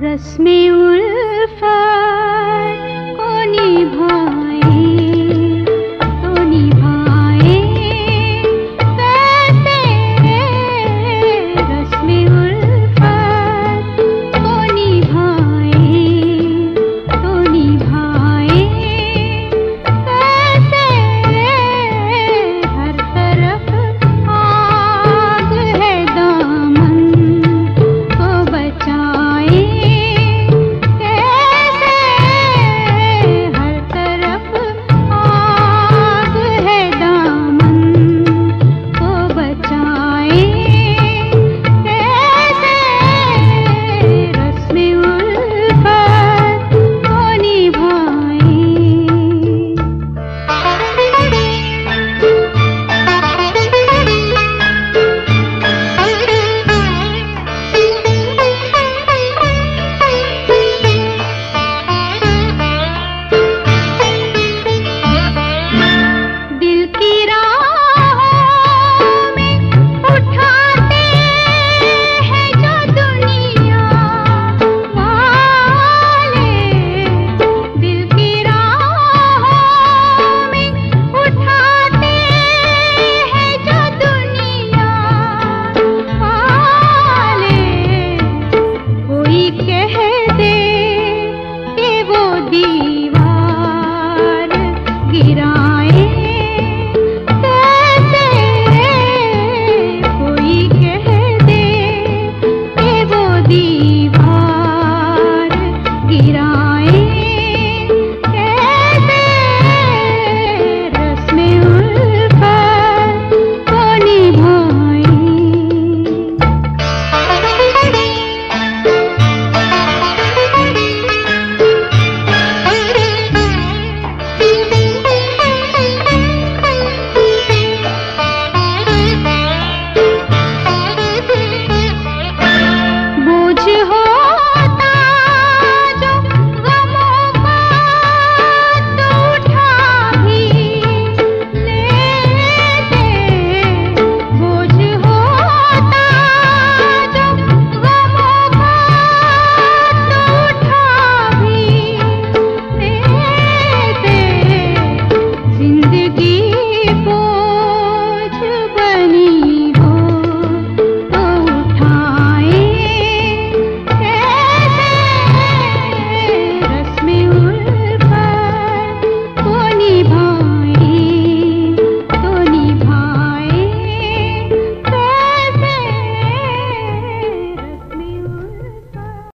रस्म उल्फा